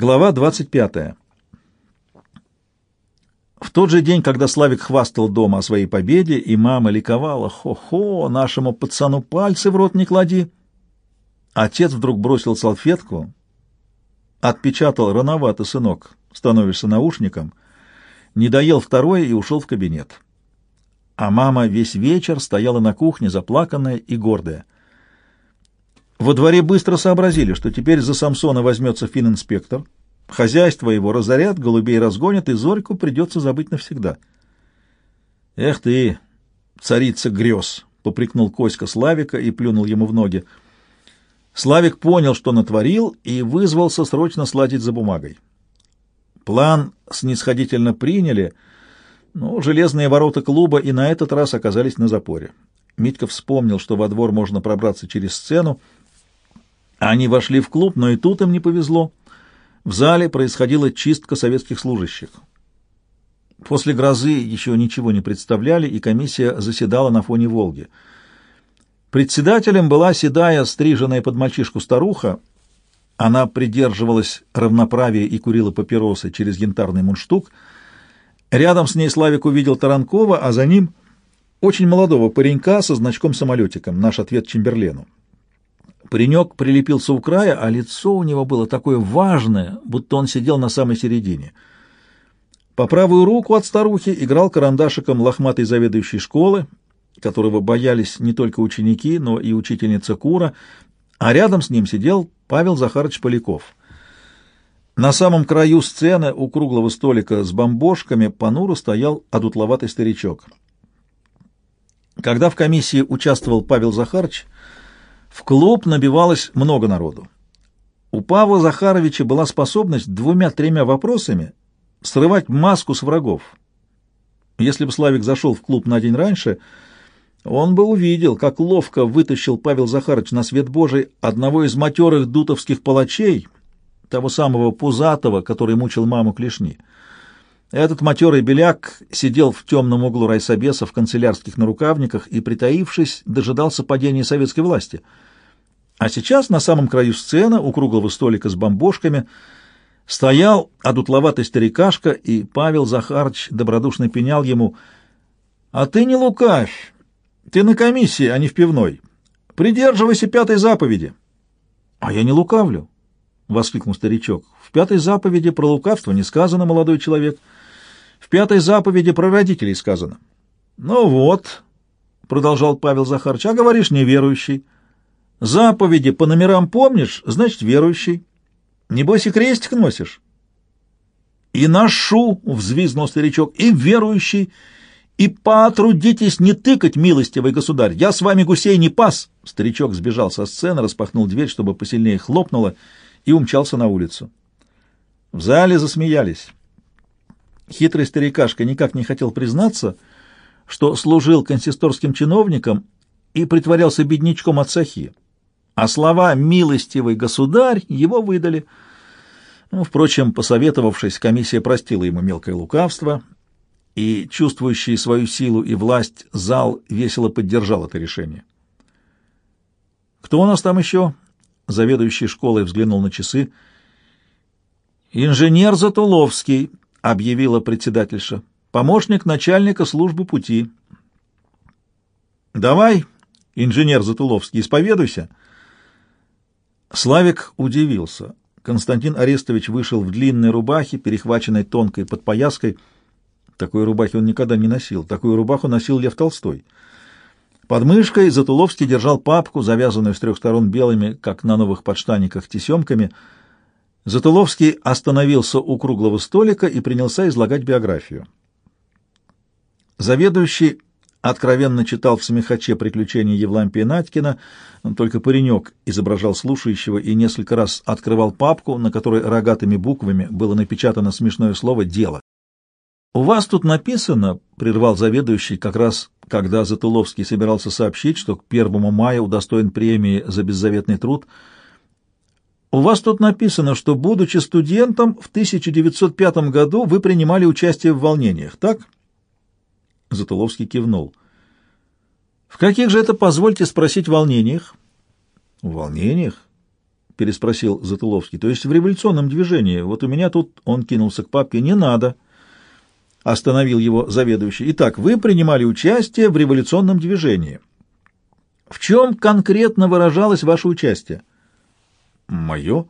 Глава 25. В тот же день, когда Славик хвастал дома о своей победе, и мама ликовала, «Хо-хо, нашему пацану пальцы в рот не клади!» Отец вдруг бросил салфетку, отпечатал «Рановато, сынок, становишься наушником», не доел второе и ушел в кабинет. А мама весь вечер стояла на кухне, заплаканная и гордая. Во дворе быстро сообразили, что теперь за Самсона возьмется фининспектор, хозяйство его разорят, голубей разгонят, и Зорьку придется забыть навсегда. «Эх ты, царица грез!» — попрекнул Коська Славика и плюнул ему в ноги. Славик понял, что натворил, и вызвался срочно сладить за бумагой. План снисходительно приняли, но железные ворота клуба и на этот раз оказались на запоре. Митька вспомнил, что во двор можно пробраться через сцену, они вошли в клуб, но и тут им не повезло. В зале происходила чистка советских служащих. После грозы еще ничего не представляли, и комиссия заседала на фоне «Волги». Председателем была седая, стриженная под мальчишку старуха. Она придерживалась равноправия и курила папиросы через янтарный мундштук. Рядом с ней Славик увидел Таранкова, а за ним очень молодого паренька со значком-самолетиком, наш ответ Чемберлену. Паренек прилепился у края, а лицо у него было такое важное, будто он сидел на самой середине. По правую руку от старухи играл карандашиком лохматый заведующий школы, которого боялись не только ученики, но и учительница Кура, а рядом с ним сидел Павел Захарович Поляков. На самом краю сцены у круглого столика с бомбошками понуро стоял одутловатый старичок. Когда в комиссии участвовал Павел Захарович, в клуб набивалось много народу. У Павла Захаровича была способность двумя-тремя вопросами срывать маску с врагов. Если бы Славик зашел в клуб на день раньше, он бы увидел, как ловко вытащил Павел Захарович на свет Божий одного из матерых дутовских палачей, того самого Пузатого, который мучил маму клешни. Этот матерый беляк сидел в темном углу райсобеса в канцелярских нарукавниках и, притаившись, дожидался падения советской власти. А сейчас на самом краю сцены, у круглого столика с бомбошками, стоял одутловатый старикашка, и Павел Захарыч добродушно пенял ему «А ты не лукавь! Ты на комиссии, а не в пивной. Придерживайся пятой заповеди!» «А я не лукавлю!» — воскликнул старичок. «В пятой заповеди про лукавство не сказано, молодой человек». В пятой заповеди про родителей сказано. Ну вот, продолжал Павел Захарович, а говоришь неверующий. Заповеди по номерам помнишь, значит верующий. Небось и крестик носишь. И ношу, взвизгнул старичок, и верующий, и потрудитесь не тыкать, милостивый государь, я с вами гусей не пас. Старичок сбежал со сцены, распахнул дверь, чтобы посильнее хлопнуло, и умчался на улицу. В зале засмеялись. Хитрый старикашка никак не хотел признаться, что служил консисторским чиновником и притворялся беднячком от сахи. А слова «милостивый государь» его выдали. Ну, впрочем, посоветовавшись, комиссия простила ему мелкое лукавство, и чувствующий свою силу и власть зал весело поддержал это решение. «Кто у нас там еще?» Заведующий школой взглянул на часы. «Инженер Затуловский», — объявила председательша. «Помощник начальника службы пути». «Давай, инженер Затуловский, исповедуйся». Славик удивился. Константин Арестович вышел в длинной рубахе, перехваченной тонкой подпояской. Такой рубахи он никогда не носил. Такую рубаху носил Лев Толстой. Под мышкой Затуловский держал папку, завязанную с трех сторон белыми, как на новых подштаниках, тесемками — Затуловский остановился у круглого столика и принялся излагать биографию. Заведующий откровенно читал в смехаче приключения Евлампия Надькина, только паренек изображал слушающего и несколько раз открывал папку, на которой рогатыми буквами было напечатано смешное слово «дело». «У вас тут написано», — прервал заведующий, как раз когда Затуловский собирался сообщить, что к первому мая удостоен премии за беззаветный труд — у вас тут написано, что, будучи студентом, в 1905 году вы принимали участие в волнениях, так? Затуловский кивнул. В каких же это, позвольте спросить, волнениях? В волнениях? переспросил Затыловский. То есть в революционном движении. Вот у меня тут... Он кинулся к папке. Не надо. Остановил его заведующий. Итак, вы принимали участие в революционном движении. В чем конкретно выражалось ваше участие? Мое?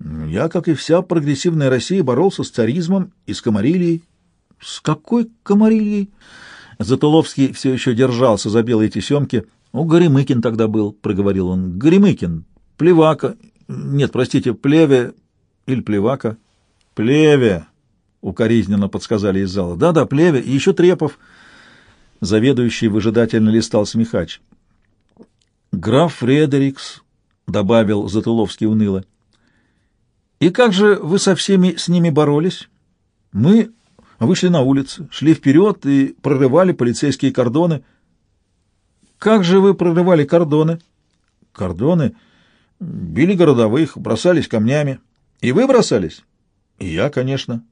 Я, как и вся прогрессивная Россия, боролся с царизмом и с комарилией. С какой комарилией? Затуловский все еще держался за белые тесемки. «Ну, Горемыкин тогда был», — проговорил он. «Горемыкин, Плевака, нет, простите, Плеве или Плевака?» «Плеве», — укоризненно подсказали из зала. «Да-да, Плеве, и еще Трепов». Заведующий выжидательно листал смехач. «Граф Фредерикс», — добавил Затуловский уныло. «И как же вы со всеми с ними боролись?» «Мы вышли на улицы, шли вперед и прорывали полицейские кордоны». «Как же вы прорывали кордоны?» «Кордоны? Били городовых, бросались камнями. И вы бросались?» «И я, конечно».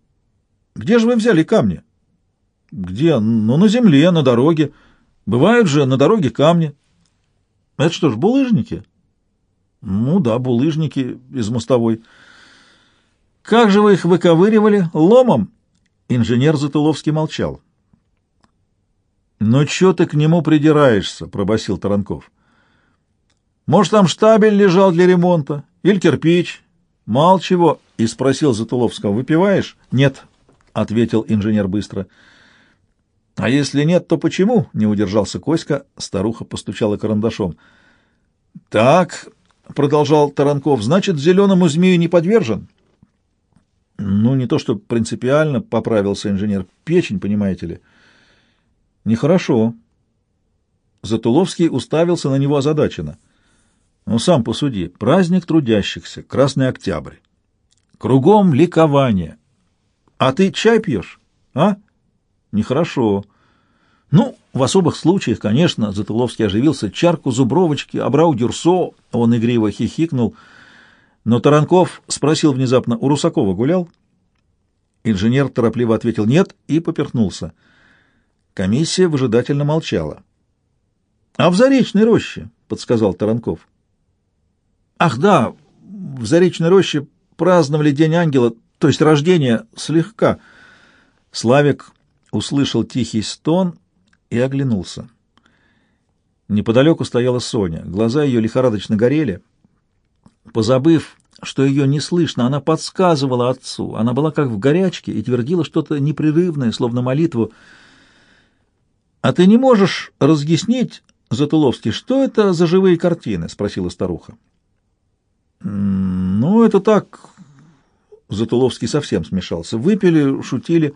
«Где же вы взяли камни?» «Где? Ну, на земле, на дороге. Бывают же на дороге камни». Это что ж, булыжники? Ну да, булыжники из мостовой. Как же вы их выковыривали? Ломом? Инженер Затуловский молчал. «Ну, чё ты к нему придираешься?» — пробасил Таранков. «Может, там штабель лежал для ремонта? Или кирпич? Мал чего?» — и спросил Затуловского. «Выпиваешь?» «Нет», — ответил инженер быстро. «А если нет, то почему?» — не удержался Коська. Старуха постучала карандашом. «Так», — продолжал Таранков, — «значит, зеленому змею не подвержен?» «Ну, не то что принципиально», — поправился инженер. «Печень, понимаете ли». «Нехорошо». Затуловский уставился на него озадаченно. «Ну, сам посуди. Праздник трудящихся, Красный Октябрь. Кругом ликование. А ты чай пьешь, а?» Нехорошо. Ну, в особых случаях, конечно, Затыловский оживился. Чарку зубровочки, обрал дюрсо, он игриво хихикнул. Но Таранков спросил внезапно, у Русакова гулял? Инженер торопливо ответил «нет» и поперхнулся. Комиссия выжидательно молчала. «А в Заречной роще?» — подсказал Таранков. «Ах, да, в Заречной роще праздновали День Ангела, то есть рождение, слегка». Славик услышал тихий стон и оглянулся. Неподалеку стояла Соня. Глаза ее лихорадочно горели. Позабыв, что ее не слышно, она подсказывала отцу. Она была как в горячке и твердила что-то непрерывное, словно молитву. «А ты не можешь разъяснить, Затуловский, что это за живые картины?» — спросила старуха. «Ну, это так...» Затуловский совсем смешался. «Выпили, шутили...»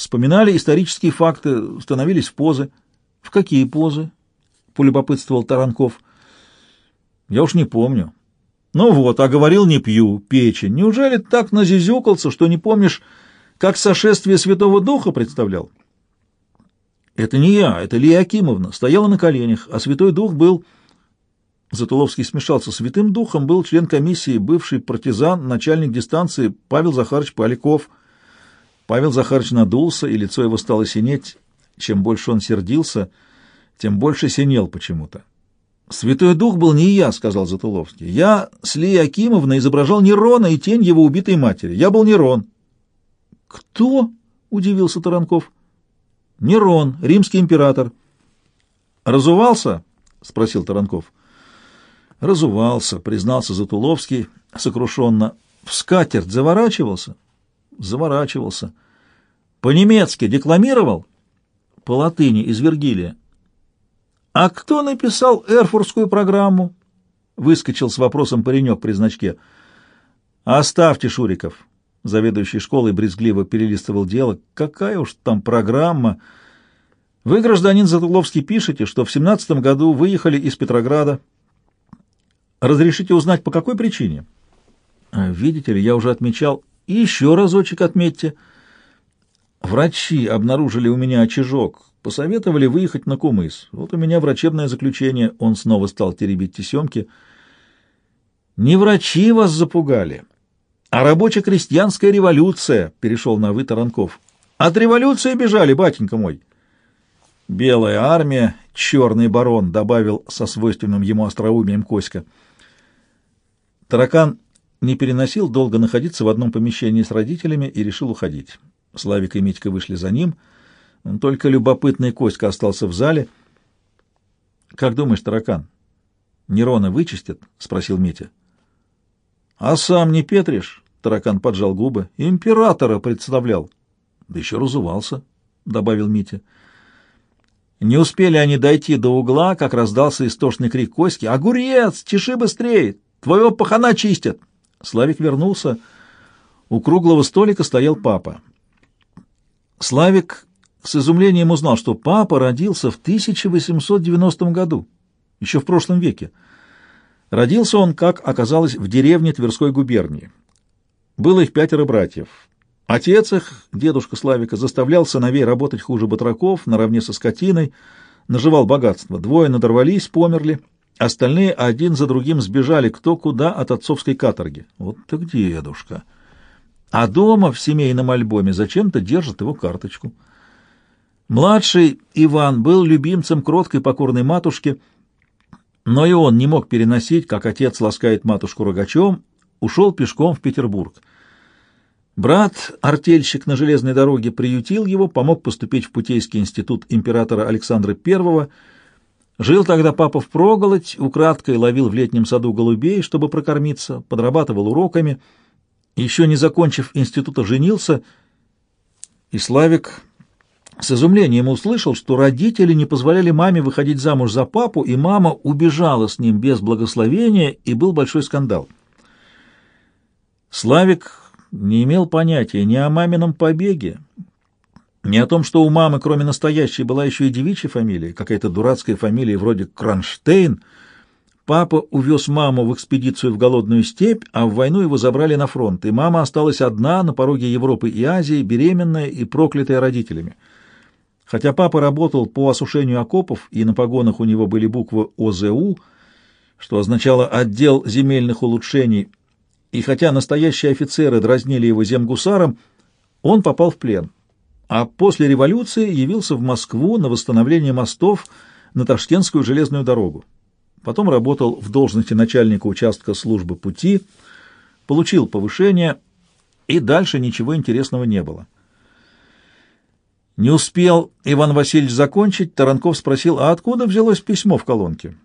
Вспоминали исторические факты, становились в позы. В какие позы? Полюбопытствовал Таранков. Я уж не помню. Ну вот, а говорил не пью, печень. Неужели так назизюкался, что не помнишь, как сошествие Святого Духа представлял? Это не я, это Лия Акимовна. Стояла на коленях, а Святой Дух был... Затуловский смешался. Святым Духом был член комиссии, бывший партизан, начальник дистанции Павел Захарович Поляков — Павел Захарович надулся, и лицо его стало синеть. Чем больше он сердился, тем больше синел почему-то. «Святой Дух был не я», — сказал Затуловский. «Я с Лией Акимовной изображал Нерона и тень его убитой матери. Я был Нерон». «Кто?» — удивился Таранков. «Нерон, римский император». «Разувался?» — спросил Таранков. «Разувался», — признался Затуловский сокрушенно. «В скатерть заворачивался?» Заворачивался. По-немецки декламировал? По латыни из Вергилия. «А кто написал эрфуртскую программу?» Выскочил с вопросом паренек при значке. «Оставьте, Шуриков!» Заведующий школой брезгливо перелистывал дело. «Какая уж там программа!» «Вы, гражданин Затуловский, пишете, что в семнадцатом году выехали из Петрограда. Разрешите узнать, по какой причине?» «Видите ли, я уже отмечал, и еще разочек отметьте. Врачи обнаружили у меня очажок, посоветовали выехать на Кумыс. Вот у меня врачебное заключение. Он снова стал теребить тесемки. Не врачи вас запугали, а рабоче-крестьянская революция, перешел на вы Таранков. От революции бежали, батенька мой. Белая армия, черный барон, добавил со свойственным ему остроумием Коська. Таракан не переносил долго находиться в одном помещении с родителями и решил уходить. Славик и Митька вышли за ним. Только любопытный Коська остался в зале. — Как думаешь, таракан, Нерона вычистят? — спросил Митя. — А сам не Петриш? — таракан поджал губы. — Императора представлял. — Да еще разувался, — добавил Митя. Не успели они дойти до угла, как раздался истошный крик Коськи. «Огурец! Чеши быстрее! Твоего пахана чистят!» Славик вернулся. У круглого столика стоял папа. Славик с изумлением узнал, что папа родился в 1890 году, еще в прошлом веке. Родился он, как оказалось, в деревне Тверской губернии. Было их пятеро братьев. Отец их, дедушка Славика, заставлял сыновей работать хуже батраков, наравне со скотиной, наживал богатство. Двое надорвались, померли, остальные один за другим сбежали кто куда от отцовской каторги. Вот так дедушка! А дома в семейном альбоме зачем-то держит его карточку. Младший Иван был любимцем кроткой покорной матушки, но и он не мог переносить, как отец ласкает матушку рогачом, ушел пешком в Петербург. Брат, артельщик на железной дороге, приютил его, помог поступить в Путейский институт императора Александра I. Жил тогда папа впроголодь, украдкой ловил в летнем саду голубей, чтобы прокормиться, подрабатывал уроками — еще не закончив института, женился, и Славик с изумлением услышал, что родители не позволяли маме выходить замуж за папу, и мама убежала с ним без благословения, и был большой скандал. Славик не имел понятия ни о мамином побеге, ни о том, что у мамы, кроме настоящей, была еще и девичья фамилия, какая-то дурацкая фамилия вроде Кронштейн — Папа увез маму в экспедицию в голодную степь, а в войну его забрали на фронт, и мама осталась одна на пороге Европы и Азии, беременная и проклятая родителями. Хотя папа работал по осушению окопов, и на погонах у него были буквы ОЗУ, что означало «отдел земельных улучшений», и хотя настоящие офицеры дразнили его земгусаром, он попал в плен, а после революции явился в Москву на восстановление мостов на Ташкентскую железную дорогу. Потом работал в должности начальника участка службы пути, получил повышение, и дальше ничего интересного не было. Не успел Иван Васильевич закончить, Таранков спросил, а откуда взялось письмо в колонке?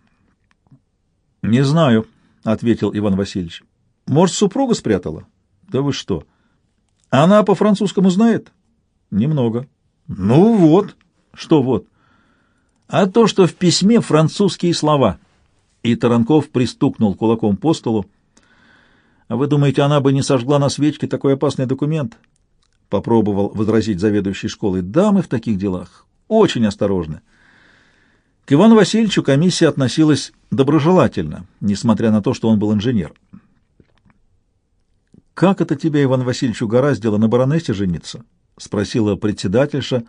«Не знаю», — ответил Иван Васильевич. «Может, супруга спрятала?» «Да вы что? Она по-французскому знает?» «Немного». «Ну вот». «Что вот?» «А то, что в письме французские слова» и Таранков пристукнул кулаком по столу. «А вы думаете, она бы не сожгла на свечке такой опасный документ?» — попробовал возразить заведующий школой. «Да, мы в таких делах. Очень осторожны». К Ивану Васильевичу комиссия относилась доброжелательно, несмотря на то, что он был инженер. «Как это тебя, Иван Васильевич, угораздило на баронессе жениться?» — спросила председательша,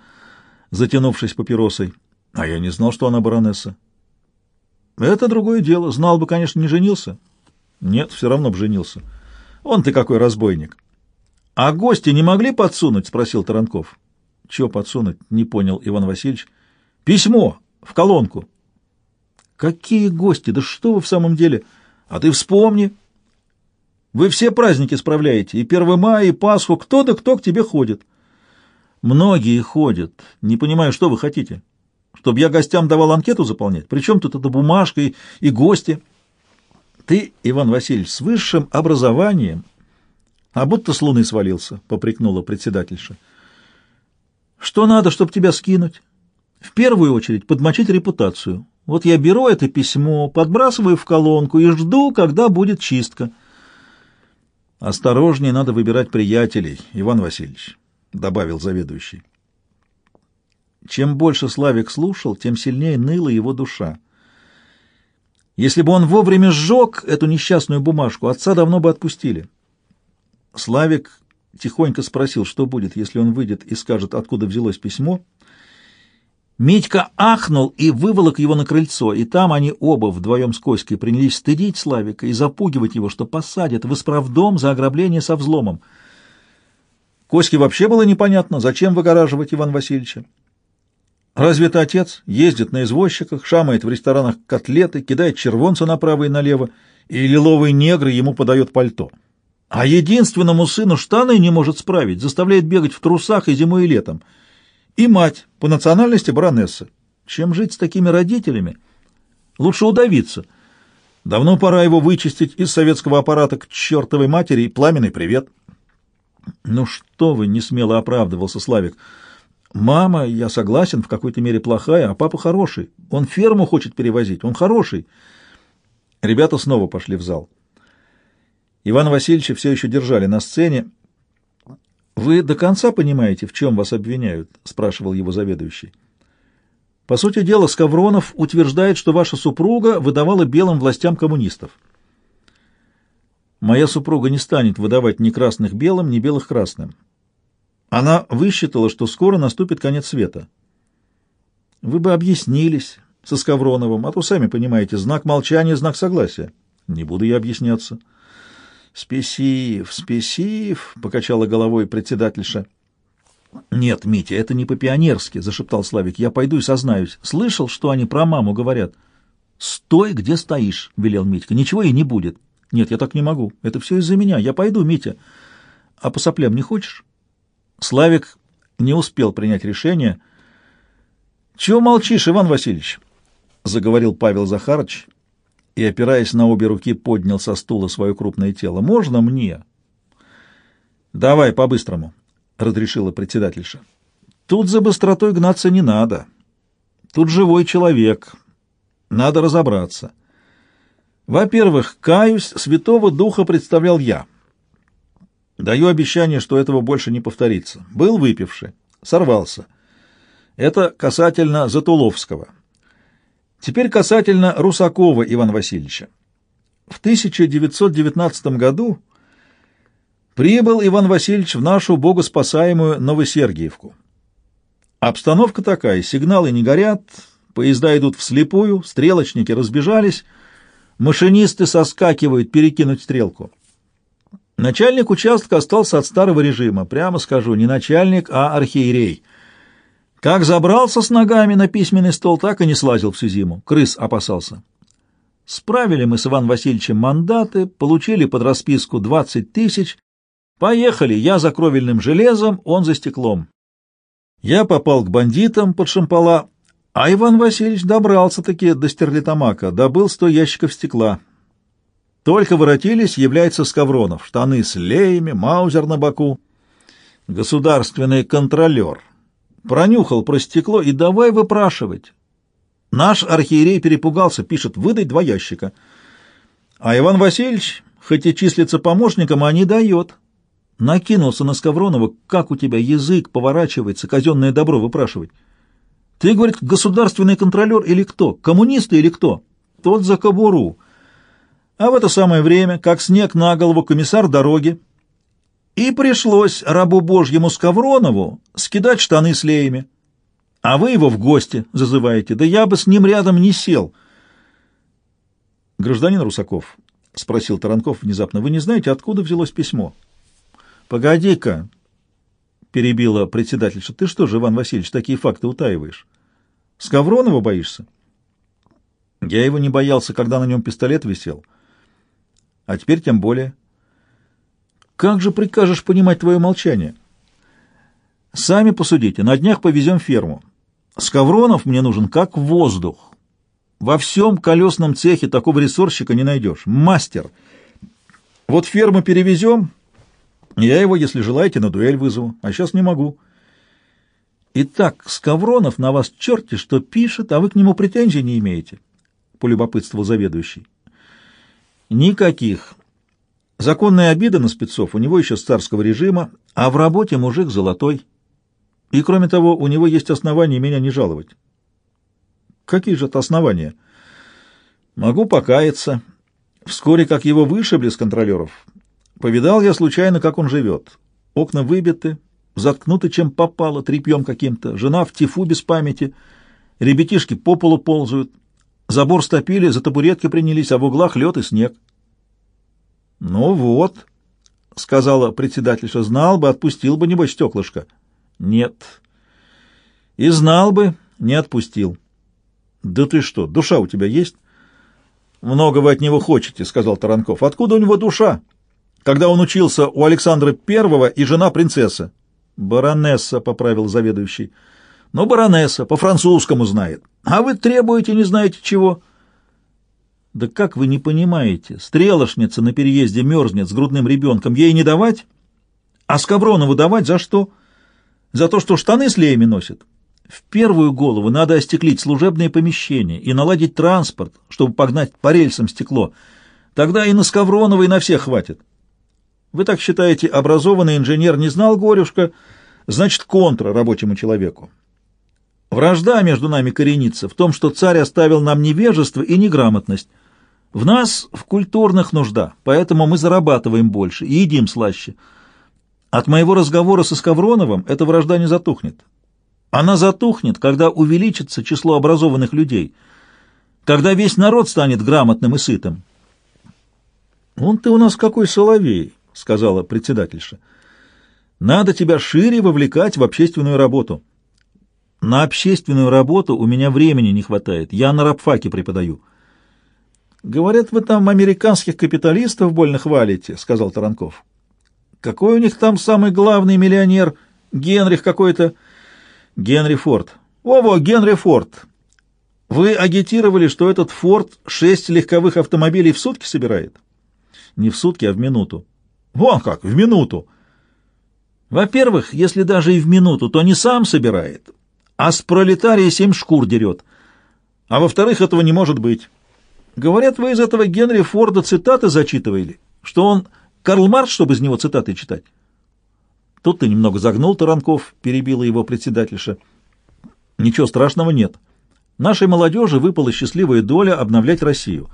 затянувшись папиросой. «А я не знал, что она баронесса». Это другое дело. Знал бы, конечно, не женился. Нет, все равно бы женился. Он ты какой разбойник. А гости не могли подсунуть? Спросил Таранков. Чего подсунуть? Не понял Иван Васильевич. Письмо в колонку. Какие гости? Да что вы в самом деле? А ты вспомни. Вы все праздники справляете, и 1 мая, и Пасху. Кто да кто к тебе ходит? Многие ходят. Не понимаю, что вы хотите чтобы я гостям давал анкету заполнять? Причем тут эта бумажка и, и гости? Ты, Иван Васильевич, с высшим образованием, а будто с луны свалился, — попрекнула председательша. Что надо, чтобы тебя скинуть? В первую очередь подмочить репутацию. Вот я беру это письмо, подбрасываю в колонку и жду, когда будет чистка. Осторожнее надо выбирать приятелей, Иван Васильевич, — добавил заведующий. Чем больше Славик слушал, тем сильнее ныла его душа. Если бы он вовремя сжег эту несчастную бумажку, отца давно бы отпустили. Славик тихонько спросил, что будет, если он выйдет и скажет, откуда взялось письмо. Митька ахнул и выволок его на крыльцо, и там они оба вдвоем с Коськой принялись стыдить Славика и запугивать его, что посадят в исправдом за ограбление со взломом. Коське вообще было непонятно, зачем выгораживать Ивана Васильевича. Разве это отец? Ездит на извозчиках, шамает в ресторанах котлеты, кидает червонца направо и налево, и лиловый негр ему подает пальто. А единственному сыну штаны не может справить, заставляет бегать в трусах и зимой, и летом. И мать, по национальности баронесса. Чем жить с такими родителями? Лучше удавиться. Давно пора его вычистить из советского аппарата к чертовой матери и пламенный привет. Ну что вы, не смело оправдывался Славик. Мама, я согласен, в какой-то мере плохая, а папа хороший. Он ферму хочет перевозить, он хороший. Ребята снова пошли в зал. Ивана Васильевича все еще держали на сцене. «Вы до конца понимаете, в чем вас обвиняют?» — спрашивал его заведующий. «По сути дела, Скавронов утверждает, что ваша супруга выдавала белым властям коммунистов. Моя супруга не станет выдавать ни красных белым, ни белых красным. Она высчитала, что скоро наступит конец света. Вы бы объяснились со Скавроновым, а то, сами понимаете, знак молчания — знак согласия. Не буду я объясняться. Спесив, спесив, — покачала головой председательша. Нет, Митя, это не по-пионерски, — зашептал Славик. Я пойду и сознаюсь. Слышал, что они про маму говорят? Стой, где стоишь, — велел Митька. Ничего и не будет. Нет, я так не могу. Это все из-за меня. Я пойду, Митя. А по соплям не хочешь? Славик не успел принять решение. «Чего молчишь, Иван Васильевич?» — заговорил Павел Захарович и, опираясь на обе руки, поднял со стула свое крупное тело. «Можно мне?» «Давай по-быстрому», — разрешила председательша. «Тут за быстротой гнаться не надо. Тут живой человек. Надо разобраться. Во-первых, каюсь, Святого Духа представлял я». Даю обещание, что этого больше не повторится. Был выпивший, сорвался. Это касательно Затуловского. Теперь касательно Русакова Ивана Васильевича. В 1919 году прибыл Иван Васильевич в нашу богоспасаемую Новосергиевку. Обстановка такая, сигналы не горят, поезда идут вслепую, стрелочники разбежались, машинисты соскакивают перекинуть стрелку. Начальник участка остался от старого режима, прямо скажу, не начальник, а архиерей. Как забрался с ногами на письменный стол, так и не слазил всю зиму. Крыс опасался. Справили мы с Иваном Васильевичем мандаты, получили под расписку 20 тысяч. Поехали, я за кровельным железом, он за стеклом. Я попал к бандитам под шампала, а Иван Васильевич добрался-таки до стерлитамака, добыл сто ящиков стекла. Только воротились, является Скавронов, штаны с леями, маузер на боку. Государственный контролер. Пронюхал про стекло и давай выпрашивать. Наш архиерей перепугался, пишет, выдать два ящика. А Иван Васильевич, хоть и числится помощником, а не дает. Накинулся на Скавронова, как у тебя язык поворачивается, казенное добро выпрашивать. Ты, говорит, государственный контролер или кто? Коммунисты или кто? Тот за кобуру. А в это самое время, как снег на голову, комиссар дороги, и пришлось рабу Божьему Скавронову скидать штаны с леями. А вы его в гости зазываете, да я бы с ним рядом не сел. Гражданин Русаков, — спросил Таранков внезапно, — вы не знаете, откуда взялось письмо? — Погоди-ка, — перебила председательша, — ты что же, Иван Васильевич, такие факты утаиваешь? Скавронова боишься? Я его не боялся, когда на нем пистолет висел. — а теперь тем более. Как же прикажешь понимать твое молчание? Сами посудите, на днях повезем ферму. Скавронов мне нужен как воздух. Во всем колесном цехе такого рессорщика не найдешь. Мастер. Вот ферму перевезем, я его, если желаете, на дуэль вызову, а сейчас не могу. Итак, Скавронов на вас черти что пишет, а вы к нему претензий не имеете, — полюбопытствовал заведующий. Никаких. Законная обида на спецов у него еще с царского режима, а в работе мужик золотой. И, кроме того, у него есть основания меня не жаловать. Какие же это основания? Могу покаяться. Вскоре, как его вышибли с контролеров, повидал я случайно, как он живет. Окна выбиты, заткнуты чем попало, тряпьем каким-то, жена в тифу без памяти, ребятишки по полу ползают, Забор стопили, за табуретки принялись, а в углах лед и снег. — Ну вот, — сказала председательша, — знал бы, отпустил бы, небось, стеклышко. — Нет. И знал бы, Не отпустил. Да ты что, душа у тебя есть? Много вы от него хотите, сказал Таранков. Откуда у него душа? Когда он учился у Александра Первого и жена принцесса. Баронесса, поправил заведующий. Но баронесса по-французскому знает. А вы требуете не знаете чего? Да как вы не понимаете? Стрелошница на переезде мерзнет с грудным ребенком. Ей не давать? А Скавронову давать за что? За то, что штаны с леями носит? В первую голову надо остеклить служебные помещения и наладить транспорт, чтобы погнать по рельсам стекло. Тогда и на Скавронова, и на всех хватит. Вы так считаете, образованный инженер не знал горюшка, значит, контра рабочему человеку. Вражда между нами коренится в том, что царь оставил нам невежество и неграмотность. В нас в культурных нужда, поэтому мы зарабатываем больше и едим слаще. От моего разговора со Скавроновым эта вражда не затухнет. Она затухнет, когда увеличится число образованных людей, когда весь народ станет грамотным и сытым. «Он ты у нас какой соловей», — сказала председательша. «Надо тебя шире вовлекать в общественную работу». «На общественную работу у меня времени не хватает, я на рабфаке преподаю». «Говорят, вы там американских капиталистов больно хвалите», — сказал Таранков. «Какой у них там самый главный миллионер? Генрих какой-то?» «Генри Форд». «Во-во, Генри Форд. Вы агитировали, что этот Форд шесть легковых автомобилей в сутки собирает?» «Не в сутки, а в минуту». «Вон как, в минуту». «Во-первых, если даже и в минуту, то не сам собирает, а с пролетария семь шкур дерет. А во-вторых, этого не может быть». Говорят, вы из этого Генри Форда цитаты зачитывали, что он Карл Маркс, чтобы из него цитаты читать. Тут ты немного загнул, Таранков, перебила его председательша. Ничего страшного нет. Нашей молодежи выпала счастливая доля обновлять Россию.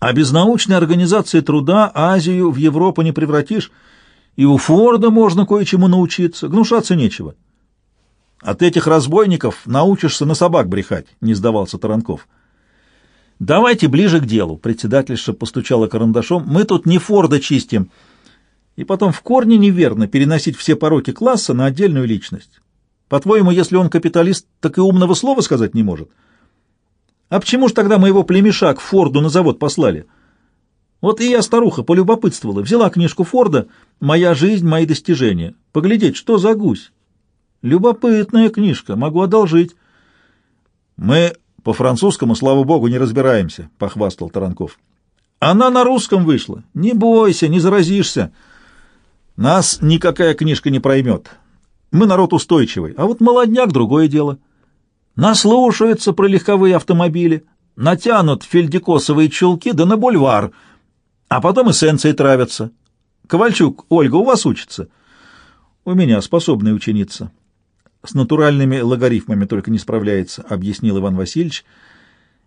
А без научной организации труда Азию в Европу не превратишь, и у Форда можно кое-чему научиться, гнушаться нечего. От этих разбойников научишься на собак брехать, не сдавался Таранков. «Давайте ближе к делу», — председательша постучала карандашом. «Мы тут не Форда чистим». И потом в корне неверно переносить все пороки класса на отдельную личность. По-твоему, если он капиталист, так и умного слова сказать не может? А почему ж тогда моего племеша к Форду на завод послали? Вот и я, старуха, полюбопытствовала, взяла книжку Форда «Моя жизнь, мои достижения». Поглядеть, что за гусь. Любопытная книжка, могу одолжить. Мы по-французскому, слава богу, не разбираемся, — похвастал Таранков. Она на русском вышла. Не бойся, не заразишься. Нас никакая книжка не проймет. Мы народ устойчивый, а вот молодняк — другое дело. Наслушаются про легковые автомобили, натянут фельдикосовые чулки да на бульвар, а потом эссенцией травятся. Ковальчук, Ольга, у вас учится? У меня способная ученица. С натуральными логарифмами только не справляется, объяснил Иван Васильевич.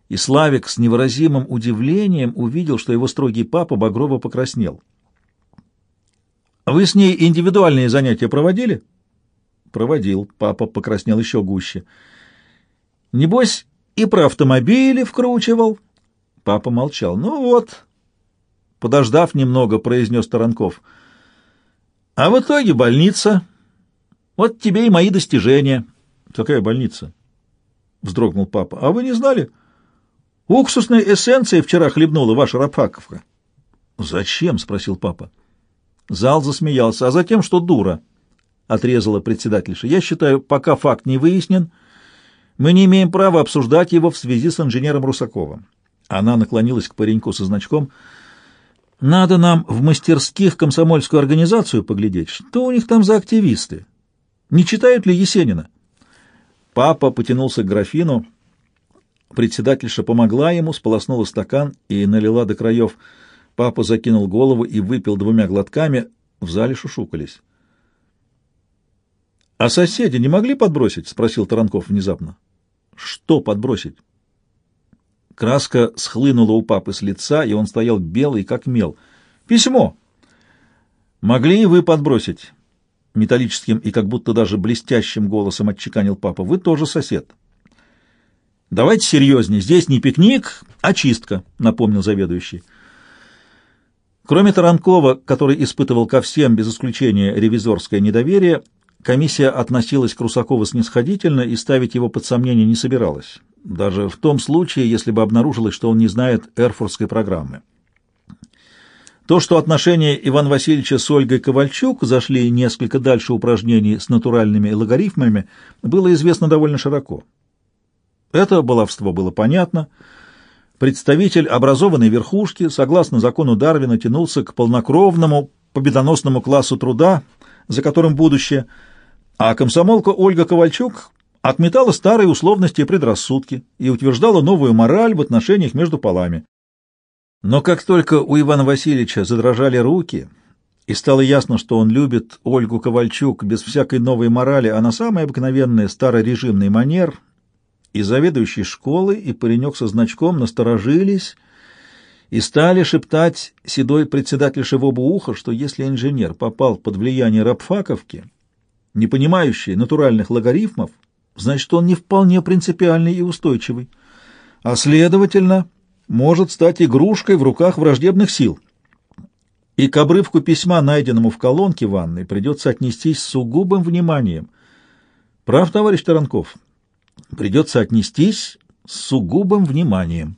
И Славик с невыразимым удивлением увидел, что его строгий папа багрово покраснел. «Вы с ней индивидуальные занятия проводили?» «Проводил». Папа покраснел еще гуще. «Небось, и про автомобили вкручивал?» Папа молчал. «Ну вот». Подождав немного, произнес Таранков. «А в итоге больница. Вот тебе и мои достижения. Какая больница? Вздрогнул папа. А вы не знали? Уксусной эссенции вчера хлебнула ваша Рапаковка. Зачем? Спросил папа. Зал засмеялся. А затем, что дура, отрезала председательша. Я считаю, пока факт не выяснен, мы не имеем права обсуждать его в связи с инженером Русаковым. Она наклонилась к пареньку со значком. Надо нам в мастерских комсомольскую организацию поглядеть. Что у них там за активисты? Не читают ли Есенина? Папа потянулся к графину. Председательша помогла ему, сполоснула стакан и налила до краев. Папа закинул голову и выпил двумя глотками. В зале шушукались. — А соседи не могли подбросить? — спросил Таранков внезапно. — Что подбросить? Краска схлынула у папы с лица, и он стоял белый, как мел. — Письмо! — Могли и вы подбросить металлическим и как будто даже блестящим голосом отчеканил папа, вы тоже сосед. Давайте серьезнее, здесь не пикник, а чистка, напомнил заведующий. Кроме Таранкова, который испытывал ко всем без исключения ревизорское недоверие, комиссия относилась к Русакову снисходительно и ставить его под сомнение не собиралась, даже в том случае, если бы обнаружилось, что он не знает эрфуртской программы. То, что отношения Ивана Васильевича с Ольгой Ковальчук зашли несколько дальше упражнений с натуральными логарифмами, было известно довольно широко. Это баловство было понятно. Представитель образованной верхушки, согласно закону Дарвина, тянулся к полнокровному победоносному классу труда, за которым будущее, а комсомолка Ольга Ковальчук отметала старые условности и предрассудки и утверждала новую мораль в отношениях между полами. Но как только у Ивана Васильевича задрожали руки, и стало ясно, что он любит Ольгу Ковальчук без всякой новой морали, а на самый обыкновенный старорежимный манер, и заведующий школы, и паренек со значком насторожились и стали шептать седой председательше в оба уха, что если инженер попал под влияние рабфаковки, не понимающий натуральных логарифмов, значит, он не вполне принципиальный и устойчивый, а, следовательно, может стать игрушкой в руках враждебных сил. И к обрывку письма, найденному в колонке ванной, придется отнестись с сугубым вниманием. Прав, товарищ Таранков, придется отнестись с сугубым вниманием.